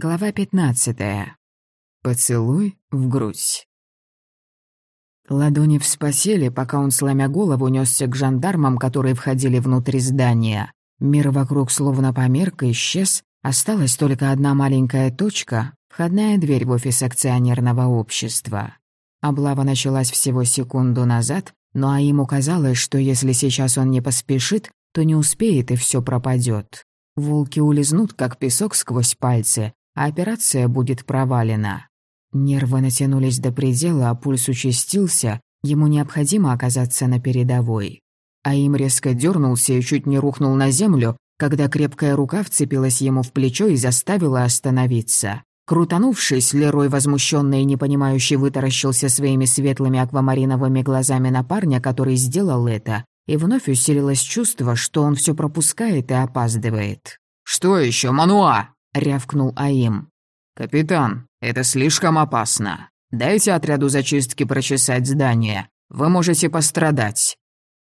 Глава 15. Поцелуй в грудь. Ладони вспасили, пока он, сломя голову, несся к жандармам, которые входили внутрь здания. Мир вокруг словно померк и исчез. Осталась только одна маленькая точка — входная дверь в офис акционерного общества. Облава началась всего секунду назад, но а ему казалось, что если сейчас он не поспешит, то не успеет и все пропадет. Волки улизнут, как песок сквозь пальцы, а операция будет провалена. Нервы натянулись до предела, а пульс участился, ему необходимо оказаться на передовой. А им резко дернулся и чуть не рухнул на землю, когда крепкая рука вцепилась ему в плечо и заставила остановиться. Крутанувшись, Лерой, возмущенный и непонимающий, вытаращился своими светлыми аквамариновыми глазами на парня, который сделал это, и вновь усилилось чувство, что он все пропускает и опаздывает. «Что еще, Мануа?» — рявкнул Аим. «Капитан, это слишком опасно. Дайте отряду зачистки прочесать здание. Вы можете пострадать».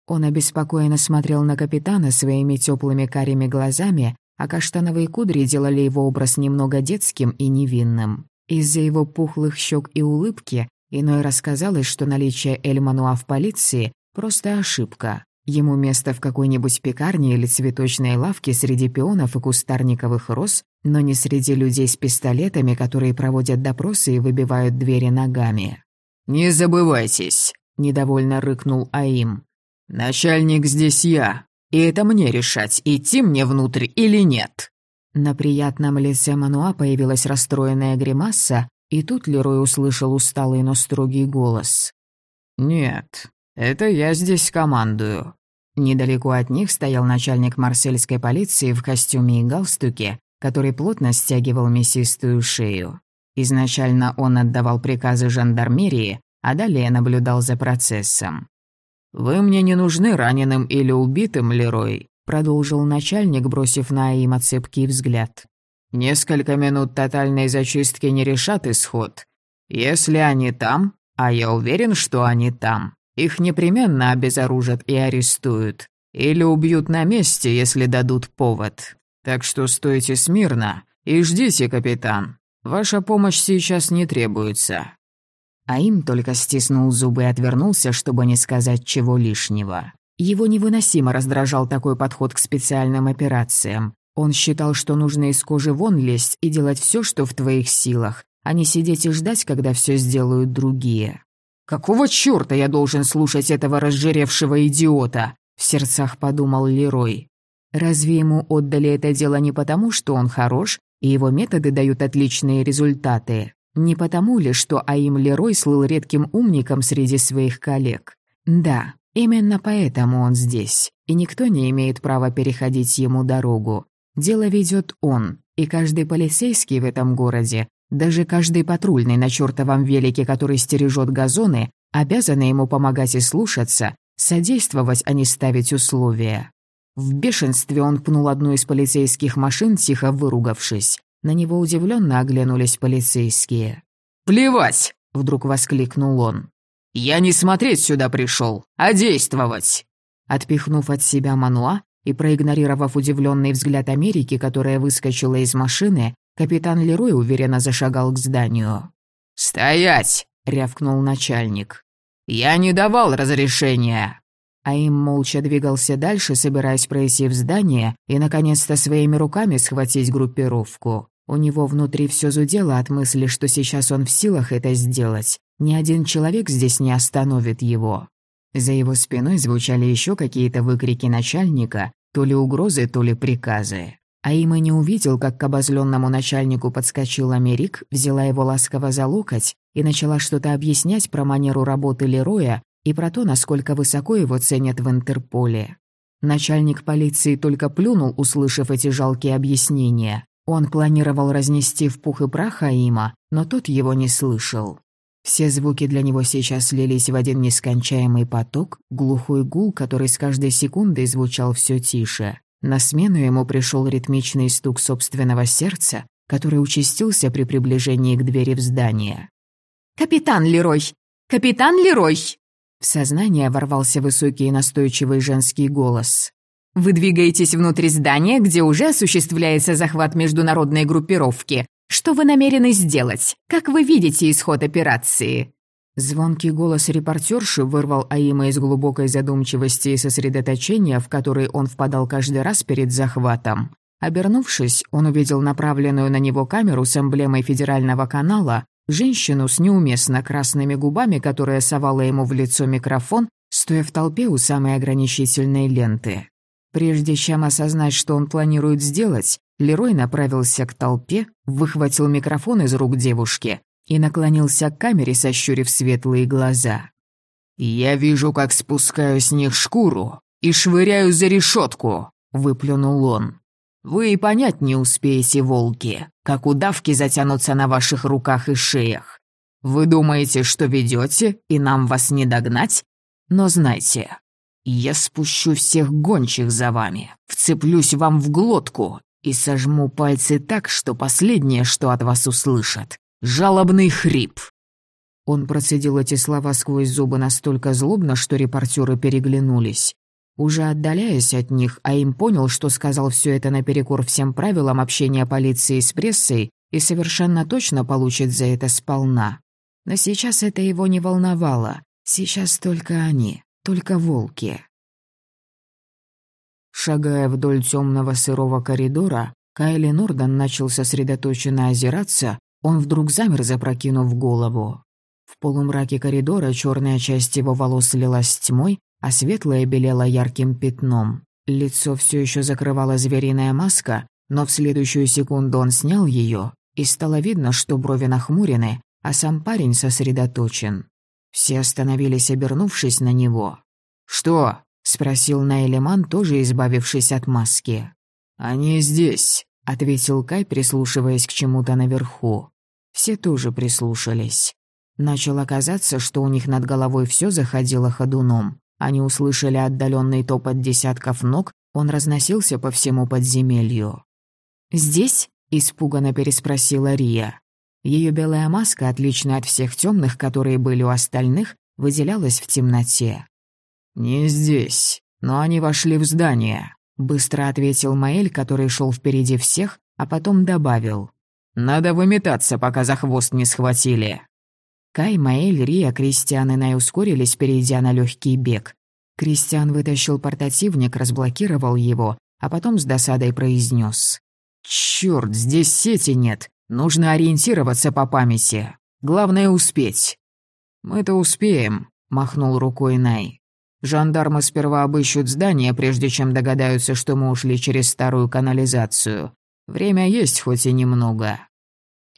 Он обеспокоенно смотрел на капитана своими теплыми карими глазами, а каштановые кудри делали его образ немного детским и невинным. Из-за его пухлых щек и улыбки иной раз что наличие Эльмануа в полиции — просто ошибка. Ему место в какой-нибудь пекарне или цветочной лавке среди пионов и кустарниковых роз, но не среди людей с пистолетами, которые проводят допросы и выбивают двери ногами. «Не забывайтесь», — недовольно рыкнул Аим. «Начальник здесь я, и это мне решать, идти мне внутрь или нет». На приятном лице Мануа появилась расстроенная гримаса, и тут Лерой услышал усталый, но строгий голос. «Нет, это я здесь командую». Недалеко от них стоял начальник марсельской полиции в костюме и галстуке, который плотно стягивал мясистую шею. Изначально он отдавал приказы жандармерии, а далее наблюдал за процессом. «Вы мне не нужны раненым или убитым, Лерой», продолжил начальник, бросив на Аима цепкий взгляд. «Несколько минут тотальной зачистки не решат исход. Если они там, а я уверен, что они там, их непременно обезоружат и арестуют. Или убьют на месте, если дадут повод. Так что стойте смирно и ждите, капитан. Ваша помощь сейчас не требуется». А им только стиснул зубы и отвернулся, чтобы не сказать чего лишнего. Его невыносимо раздражал такой подход к специальным операциям. Он считал, что нужно из кожи вон лезть и делать все, что в твоих силах, а не сидеть и ждать, когда все сделают другие. «Какого чёрта я должен слушать этого разжиревшего идиота?» — в сердцах подумал Лерой. Разве ему отдали это дело не потому, что он хорош, и его методы дают отличные результаты? Не потому ли, что Аим Лерой слыл редким умником среди своих коллег? Да, именно поэтому он здесь, и никто не имеет права переходить ему дорогу. Дело ведет он, и каждый полицейский в этом городе даже каждый патрульный на чертовом велике, который стережет газоны, обязаны ему помогать и слушаться, содействовать, а не ставить условия. В бешенстве он пнул одну из полицейских машин, тихо выругавшись. На него удивленно оглянулись полицейские. «Плевать!» — вдруг воскликнул он. «Я не смотреть сюда пришел, а действовать!» Отпихнув от себя Мануа и проигнорировав удивленный взгляд Америки, которая выскочила из машины, Капитан Лерой уверенно зашагал к зданию. «Стоять!» — рявкнул начальник. «Я не давал разрешения!» А им молча двигался дальше, собираясь пройти в здание и, наконец-то, своими руками схватить группировку. У него внутри все зудело от мысли, что сейчас он в силах это сделать. Ни один человек здесь не остановит его. За его спиной звучали еще какие-то выкрики начальника, то ли угрозы, то ли приказы. А им и не увидел, как к обозленному начальнику подскочил Америк, взяла его ласково за локоть и начала что-то объяснять про манеру работы Лероя и про то, насколько высоко его ценят в Интерполе. Начальник полиции только плюнул, услышав эти жалкие объяснения. Он планировал разнести в пух и прах Аима, но тот его не слышал. Все звуки для него сейчас слились в один нескончаемый поток, глухой гул, который с каждой секундой звучал все тише. На смену ему пришел ритмичный стук собственного сердца, который участился при приближении к двери в здание. «Капитан Лерой! Капитан Лерой!» В сознание ворвался высокий и настойчивый женский голос. «Вы двигаетесь внутрь здания, где уже осуществляется захват международной группировки. Что вы намерены сделать? Как вы видите исход операции?» Звонкий голос репортерши вырвал Аима из глубокой задумчивости и сосредоточения, в который он впадал каждый раз перед захватом. Обернувшись, он увидел направленную на него камеру с эмблемой федерального канала, женщину с неуместно красными губами, которая совала ему в лицо микрофон, стоя в толпе у самой ограничительной ленты. Прежде чем осознать, что он планирует сделать, Лерой направился к толпе, выхватил микрофон из рук девушки и наклонился к камере, сощурив светлые глаза. «Я вижу, как спускаю с них шкуру и швыряю за решетку», — выплюнул он. «Вы и понять не успеете, волки, как удавки затянутся на ваших руках и шеях. Вы думаете, что ведете, и нам вас не догнать? Но знайте, я спущу всех гончих за вами, вцеплюсь вам в глотку и сожму пальцы так, что последнее, что от вас услышат, жалобный хрип». Он процедил эти слова сквозь зубы настолько злобно, что репортеры переглянулись. Уже отдаляясь от них, а им понял, что сказал все это наперекор всем правилам общения полиции с прессой и совершенно точно получит за это сполна. Но сейчас это его не волновало. Сейчас только они, только волки. Шагая вдоль темного сырого коридора, Кайли Норден начал сосредоточенно озираться, он вдруг замер, запрокинув голову. В полумраке коридора черная часть его волос слилась с тьмой, а светлая белела ярким пятном. Лицо все еще закрывала звериная маска, но в следующую секунду он снял ее, и стало видно, что брови нахмурены, а сам парень сосредоточен. Все остановились, обернувшись на него. «Что?» — спросил Найлеман, тоже избавившись от маски. «Они здесь», — ответил Кай, прислушиваясь к чему-то наверху. Все тоже прислушались. Начало казаться, что у них над головой все заходило ходуном. Они услышали отдаленный топот десятков ног, он разносился по всему подземелью. «Здесь?» — испуганно переспросила Рия. Ее белая маска, отличная от всех темных, которые были у остальных, выделялась в темноте. «Не здесь, но они вошли в здание», — быстро ответил Маэль, который шел впереди всех, а потом добавил. «Надо выметаться, пока за хвост не схватили». Кай, Маэль, Рия, Кристиан и Най ускорились, перейдя на легкий бег. Кристиан вытащил портативник, разблокировал его, а потом с досадой произнес: «Чёрт, здесь сети нет. Нужно ориентироваться по памяти. Главное — успеть». «Мы-то успеем», — махнул рукой Най. Жандармы сперва обыщут здание, прежде чем догадаются, что мы ушли через старую канализацию. Время есть хоть и немного».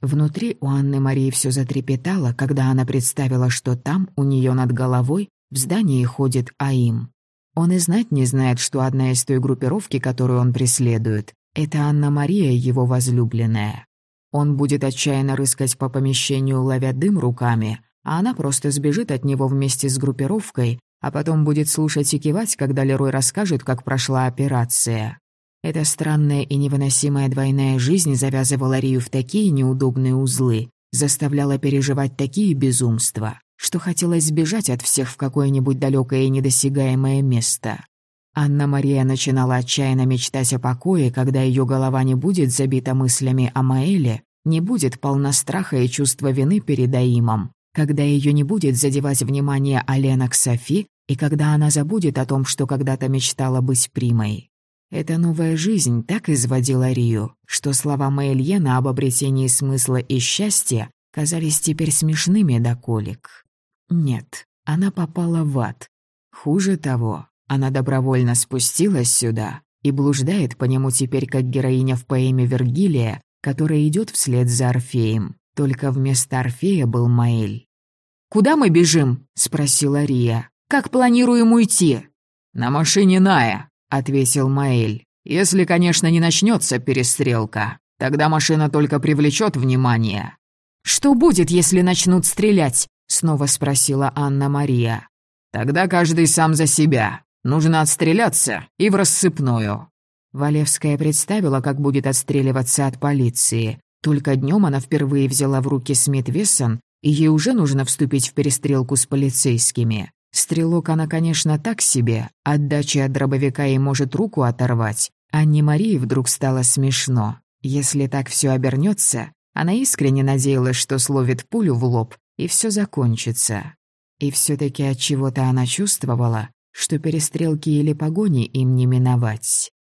Внутри у Анны Марии все затрепетало, когда она представила, что там, у нее над головой, в здании ходит Аим. Он и знать не знает, что одна из той группировки, которую он преследует, это Анна-Мария, его возлюбленная. Он будет отчаянно рыскать по помещению, ловя дым руками, а она просто сбежит от него вместе с группировкой, а потом будет слушать и кивать, когда Лерой расскажет, как прошла операция. Эта странная и невыносимая двойная жизнь завязывала Рию в такие неудобные узлы, заставляла переживать такие безумства, что хотелось сбежать от всех в какое-нибудь далекое и недосягаемое место. Анна-Мария начинала отчаянно мечтать о покое, когда ее голова не будет забита мыслями о Маэле, не будет полна страха и чувства вины перед Аимом, когда ее не будет задевать внимание Алена к Софи, и когда она забудет о том, что когда-то мечтала быть примой. Эта новая жизнь так изводила Рию, что слова Мэйльена об обретении смысла и счастья казались теперь смешными до колик. Нет, она попала в ад. Хуже того, она добровольно спустилась сюда и блуждает по нему теперь как героиня в поэме Вергилия, которая идет вслед за Орфеем. Только вместо Орфея был Маэль. «Куда мы бежим?» — спросила Рия. Как планируем уйти?» «На машине Ная», — ответил Маэль. «Если, конечно, не начнется перестрелка, тогда машина только привлечет внимание». «Что будет, если начнут стрелять?» — снова спросила Анна-Мария. «Тогда каждый сам за себя. Нужно отстреляться и в рассыпную». Валевская представила, как будет отстреливаться от полиции. Только днем она впервые взяла в руки Смит Вессон, и ей уже нужно вступить в перестрелку с полицейскими. Стрелок она, конечно, так себе, отдачи от дробовика ей может руку оторвать. Анне Марии вдруг стало смешно. Если так все обернется, Она искренне надеялась, что словит пулю в лоб, и все закончится. И все таки от чего-то она чувствовала, что перестрелки или погони им не миновать.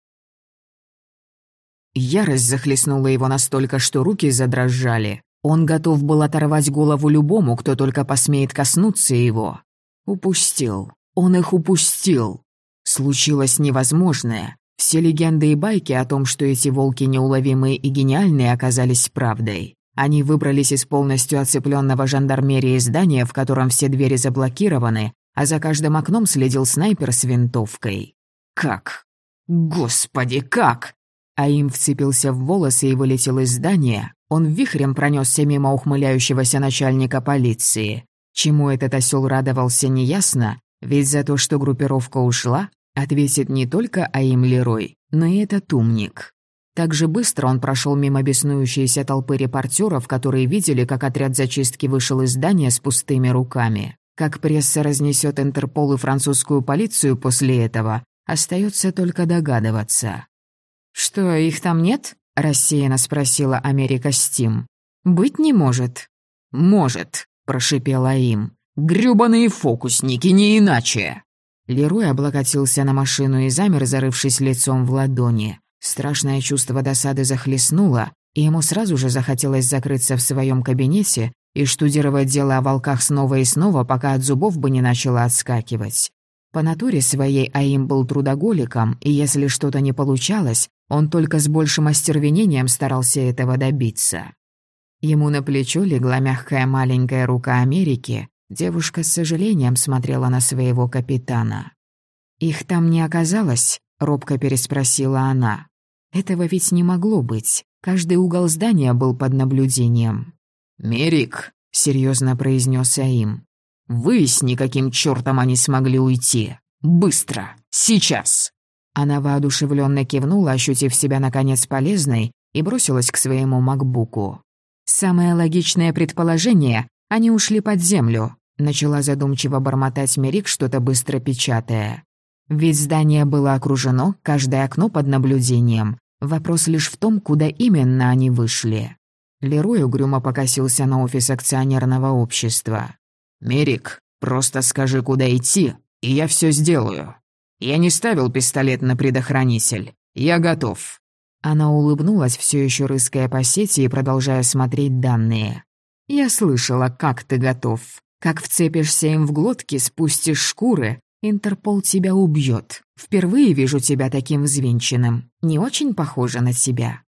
Ярость захлестнула его настолько, что руки задрожали. Он готов был оторвать голову любому, кто только посмеет коснуться его. Упустил. Он их упустил. Случилось невозможное. Все легенды и байки о том, что эти волки неуловимые и гениальные, оказались правдой. Они выбрались из полностью оцепленного жандармерии здания, в котором все двери заблокированы, а за каждым окном следил снайпер с винтовкой. Как? Господи, как? А им вцепился в волосы и вылетел из здания. Он вихрем пронесся мимо ухмыляющегося начальника полиции. Чему этот осел радовался, неясно, ведь за то, что группировка ушла, ответит не только Аим Лерой, но и этот умник. Так же быстро он прошел мимо беснующейся толпы репортеров, которые видели, как отряд зачистки вышел из здания с пустыми руками. Как пресса разнесет Интерпол и французскую полицию после этого, остается только догадываться. «Что, их там нет?» — рассеянно спросила Америка Стим. «Быть не может». «Может», — прошипела им. «Грёбаные фокусники, не иначе!» Лерой облокотился на машину и замер, зарывшись лицом в ладони. Страшное чувство досады захлестнуло, и ему сразу же захотелось закрыться в своем кабинете и штудировать дело о волках снова и снова, пока от зубов бы не начало отскакивать. По натуре своей Аим был трудоголиком, и если что-то не получалось, он только с большим остервенением старался этого добиться. Ему на плечо легла мягкая маленькая рука Америки, девушка с сожалением смотрела на своего капитана. «Их там не оказалось?» — робко переспросила она. «Этого ведь не могло быть. Каждый угол здания был под наблюдением». «Мерик», — серьезно произнес Аим, — «выясни, каким чертом они смогли уйти. Быстро! Сейчас!» Она воодушевленно кивнула, ощутив себя наконец полезной, и бросилась к своему макбуку. «Самое логичное предположение — они ушли под землю», — начала задумчиво бормотать Мерик, что-то быстро печатая. «Ведь здание было окружено, каждое окно под наблюдением. Вопрос лишь в том, куда именно они вышли». Лерой угрюмо покосился на офис акционерного общества. «Мерик, просто скажи, куда идти, и я все сделаю». Я не ставил пистолет на предохранитель. Я готов». Она улыбнулась, все еще рыская по сети и продолжая смотреть данные. «Я слышала, как ты готов. Как вцепишься им в глотки, спустишь шкуры, Интерпол тебя убьет. Впервые вижу тебя таким взвинченным. Не очень похоже на тебя».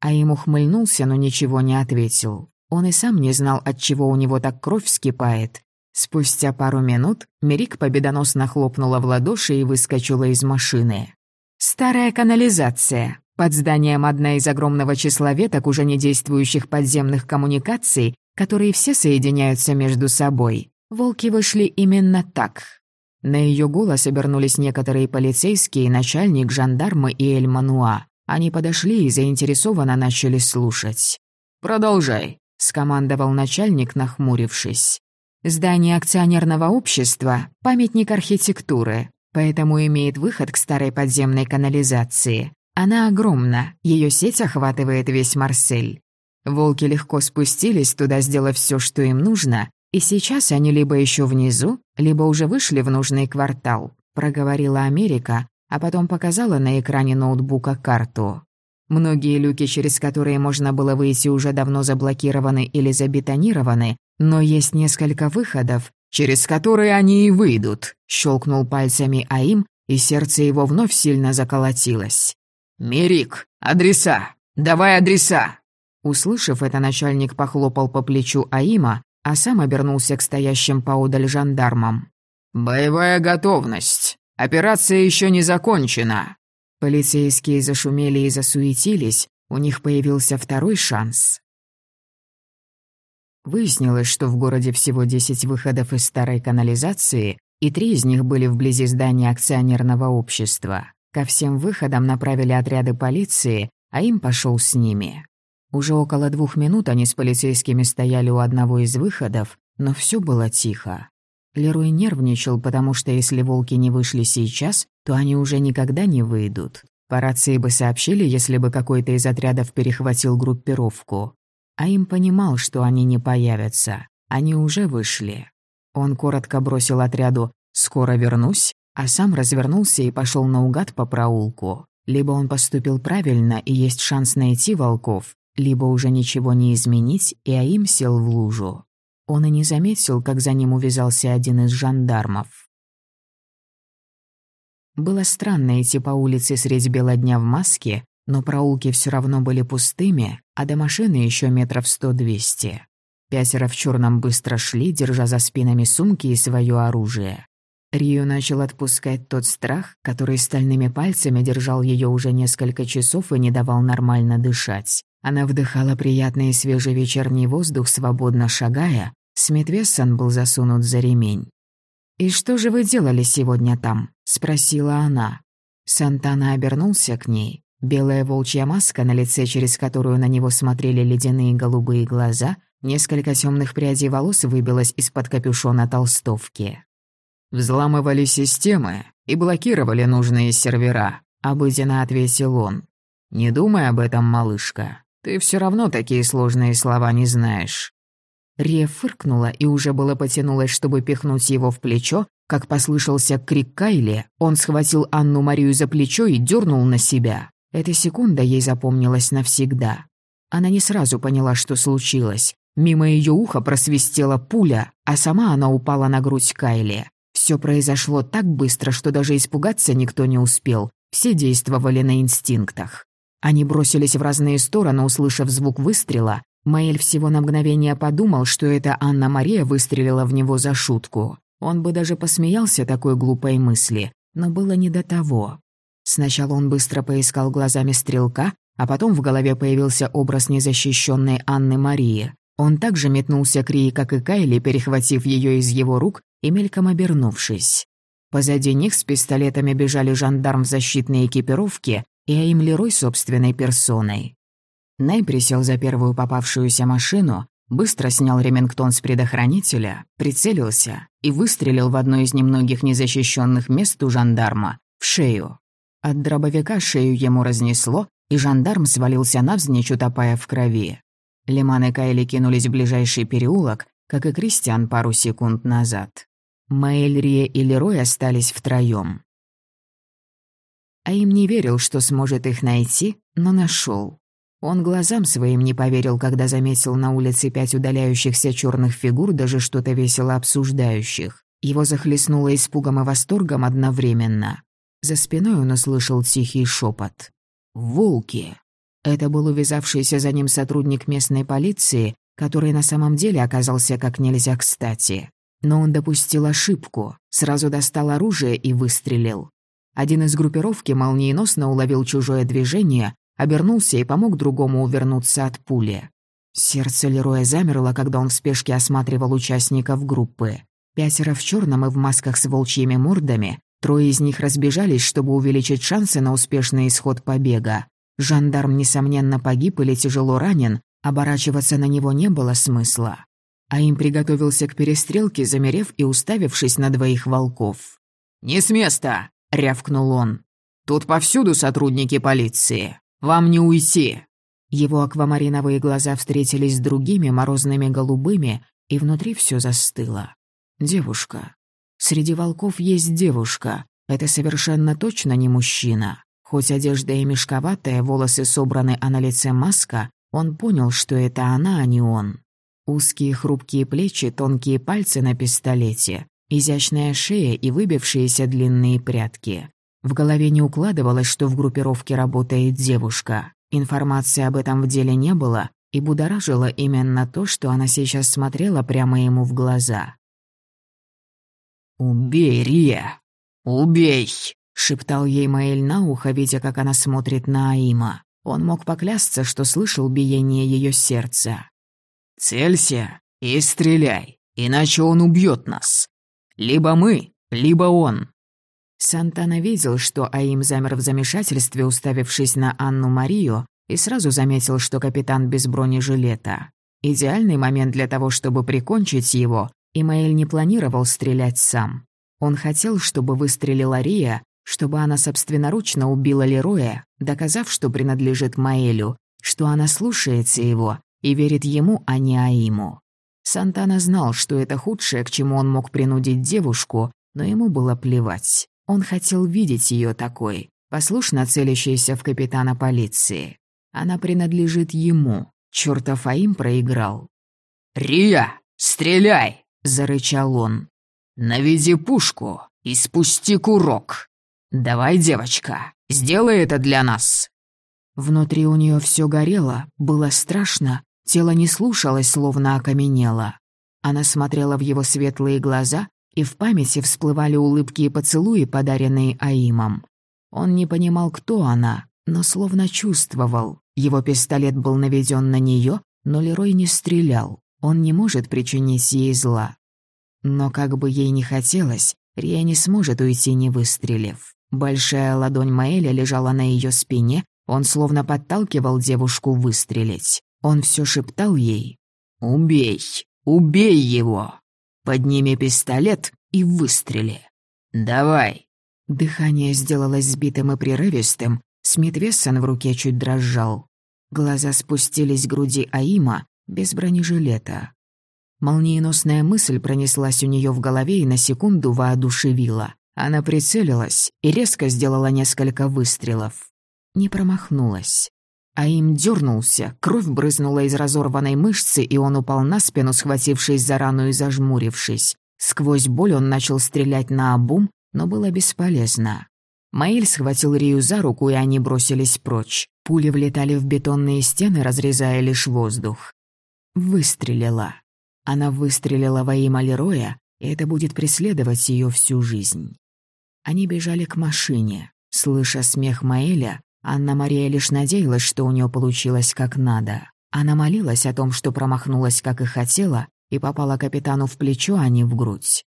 А ему ухмыльнулся, но ничего не ответил. Он и сам не знал, от чего у него так кровь вскипает, Спустя пару минут Мерик победоносно хлопнула в ладоши и выскочила из машины. «Старая канализация. Под зданием одна из огромного числа веток уже не действующих подземных коммуникаций, которые все соединяются между собой. Волки вышли именно так». На ее голос обернулись некоторые полицейские, начальник, жандармы и Эль-Мануа. Они подошли и заинтересованно начали слушать. «Продолжай», — скомандовал начальник, нахмурившись. Здание акционерного общества – памятник архитектуры, поэтому имеет выход к старой подземной канализации. Она огромна, ее сеть охватывает весь Марсель. Волки легко спустились туда, сделав все, что им нужно, и сейчас они либо еще внизу, либо уже вышли в нужный квартал, проговорила Америка, а потом показала на экране ноутбука карту. Многие люки, через которые можно было выйти, уже давно заблокированы или забетонированы, но есть несколько выходов, через которые они и выйдут», — щелкнул пальцами Аим, и сердце его вновь сильно заколотилось. «Мерик, адреса! Давай адреса!» Услышав это, начальник похлопал по плечу Аима, а сам обернулся к стоящим поодаль жандармам. «Боевая готовность. Операция еще не закончена». Полицейские зашумели и засуетились, у них появился второй шанс. Выяснилось, что в городе всего 10 выходов из старой канализации, и три из них были вблизи здания акционерного общества. Ко всем выходам направили отряды полиции, а им пошел с ними. Уже около двух минут они с полицейскими стояли у одного из выходов, но все было тихо. Лерой нервничал, потому что если волки не вышли сейчас, то они уже никогда не выйдут. По рации бы сообщили, если бы какой-то из отрядов перехватил группировку. А им понимал, что они не появятся. Они уже вышли. Он коротко бросил отряду «Скоро вернусь», а сам развернулся и пошел наугад по проулку. Либо он поступил правильно и есть шанс найти волков, либо уже ничего не изменить, и Аим сел в лужу. Он и не заметил, как за ним увязался один из жандармов. Было странно идти по улице средь бела дня в маске, но проулки все равно были пустыми, а до машины еще метров сто-двести. Пятеро в черном быстро шли, держа за спинами сумки и свое оружие. Рио начал отпускать тот страх, который стальными пальцами держал ее уже несколько часов и не давал нормально дышать. Она вдыхала приятный свежий вечерний воздух, свободно шагая. Смит Вессон был засунут за ремень. «И что же вы делали сегодня там?» — спросила она. Сантана обернулся к ней. Белая волчья маска на лице, через которую на него смотрели ледяные голубые глаза, несколько темных прядей волос выбилось из-под капюшона толстовки. «Взламывали системы и блокировали нужные сервера», — обыденно ответил он. «Не думай об этом, малышка. Ты все равно такие сложные слова не знаешь». Рия фыркнула и уже было потянулась, чтобы пихнуть его в плечо, как послышался крик Кайли, он схватил Анну-Марию за плечо и дернул на себя. Эта секунда ей запомнилась навсегда. Она не сразу поняла, что случилось. Мимо ее уха просвистела пуля, а сама она упала на грудь Кайли. Все произошло так быстро, что даже испугаться никто не успел. Все действовали на инстинктах. Они бросились в разные стороны, услышав звук выстрела. Маэль всего на мгновение подумал, что это Анна-Мария выстрелила в него за шутку. Он бы даже посмеялся такой глупой мысли, но было не до того. Сначала он быстро поискал глазами стрелка, а потом в голове появился образ незащищенной Анны Марии. Он также метнулся к Рии, как и Кайли, перехватив ее из его рук и мельком обернувшись. Позади них с пистолетами бежали жандарм в защитной экипировке и Аим Лерой собственной персоной. Най присел за первую попавшуюся машину, быстро снял ремингтон с предохранителя, прицелился и выстрелил в одно из немногих незащищенных мест у жандарма — в шею. От дробовика шею ему разнесло, и жандарм свалился навзничь, утопая в крови. Лиман и Кайли кинулись в ближайший переулок, как и Кристиан пару секунд назад. Маэль, Рия и Лерой остались втроём. А им не верил, что сможет их найти, но нашел. Он глазам своим не поверил, когда заметил на улице пять удаляющихся черных фигур, даже что-то весело обсуждающих. Его захлестнуло испугом и восторгом одновременно. За спиной он услышал тихий шепот. «Волки!» Это был увязавшийся за ним сотрудник местной полиции, который на самом деле оказался как нельзя кстати. Но он допустил ошибку, сразу достал оружие и выстрелил. Один из группировки молниеносно уловил чужое движение, обернулся и помог другому увернуться от пули. Сердце Лероя замерло, когда он в спешке осматривал участников группы. Пятеро в черном и в масках с волчьими мордами, трое из них разбежались, чтобы увеличить шансы на успешный исход побега. Жандарм, несомненно, погиб или тяжело ранен, оборачиваться на него не было смысла. А им приготовился к перестрелке, замерев и уставившись на двоих волков. «Не с места!» — рявкнул он. «Тут повсюду сотрудники полиции. Вам не уйти!» Его аквамариновые глаза встретились с другими морозными голубыми, и внутри все застыло. Девушка. Среди волков есть девушка. Это совершенно точно не мужчина. Хоть одежда и мешковатая, волосы собраны, а на лице маска, он понял, что это она, а не он. Узкие хрупкие плечи, тонкие пальцы на пистолете, изящная шея и выбившиеся длинные прятки. В голове не укладывалось, что в группировке работает девушка. Информации об этом в деле не было, и будоражило именно то, что она сейчас смотрела прямо ему в глаза. «Убей, Рия! Убей!» шептал ей Маэль на ухо, видя, как она смотрит на Аима. Он мог поклясться, что слышал биение ее сердца. «Целься и стреляй, иначе он убьет нас. Либо мы, либо он». Сантана видел, что Аим замер в замешательстве, уставившись на Анну-Марию, и сразу заметил, что капитан без бронежилета. Идеальный момент для того, чтобы прикончить его, и не планировал стрелять сам. Он хотел, чтобы выстрелила Рия, чтобы она собственноручно убила Лероя, доказав, что принадлежит Маэлю, что она слушается его, и верит ему, а не Аиму. Сантана знал, что это худшее, к чему он мог принудить девушку, но ему было плевать. Он хотел видеть ее такой, послушно целящейся в капитана полиции. Она принадлежит ему. Чёртов Аим проиграл. «Рия, стреляй!» — зарычал он. «Наведи пушку и спусти курок. Давай, девочка, сделай это для нас». Внутри у нее все горело, было страшно, Тело не слушалось, словно окаменело. Она смотрела в его светлые глаза, и в памяти всплывали улыбки и поцелуи, подаренные Аимом. Он не понимал, кто она, но словно чувствовал. Его пистолет был наведен на нее, но Лерой не стрелял. Он не может причинить ей зла. Но как бы ей ни хотелось, Рия не сможет уйти, не выстрелив. Большая ладонь Маэля лежала на ее спине, он словно подталкивал девушку выстрелить. Он все шептал ей «Убей! Убей его! Подними пистолет и выстрели! Давай!» Дыхание сделалось сбитым и прерывистым, Смит Вессон в руке чуть дрожал. Глаза спустились к груди Аима без бронежилета. Молниеносная мысль пронеслась у нее в голове и на секунду воодушевила. Она прицелилась и резко сделала несколько выстрелов. Не промахнулась. А им дернулся, кровь брызнула из разорванной мышцы, и он упал на спину, схватившись за рану и зажмурившись. Сквозь боль он начал стрелять на обум, но было бесполезно. Маэль схватил Рию за руку, и они бросились прочь. Пули влетали в бетонные стены, разрезая лишь воздух. Выстрелила. Она выстрелила во имя Лероя, и это будет преследовать ее всю жизнь. Они бежали к машине. Слыша смех Маэля, Анна-Мария лишь надеялась, что у нее получилось как надо. Она молилась о том, что промахнулась, как и хотела, и попала капитану в плечо, а не в грудь.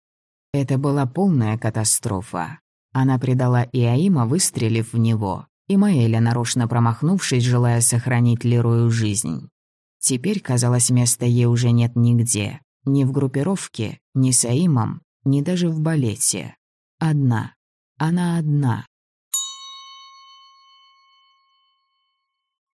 Это была полная катастрофа. Она предала Иаима, выстрелив в него, и Маэля, нарочно промахнувшись, желая сохранить Лерою жизнь. Теперь, казалось, места ей уже нет нигде. Ни в группировке, ни с Аимом, ни даже в балете. Одна. Она одна.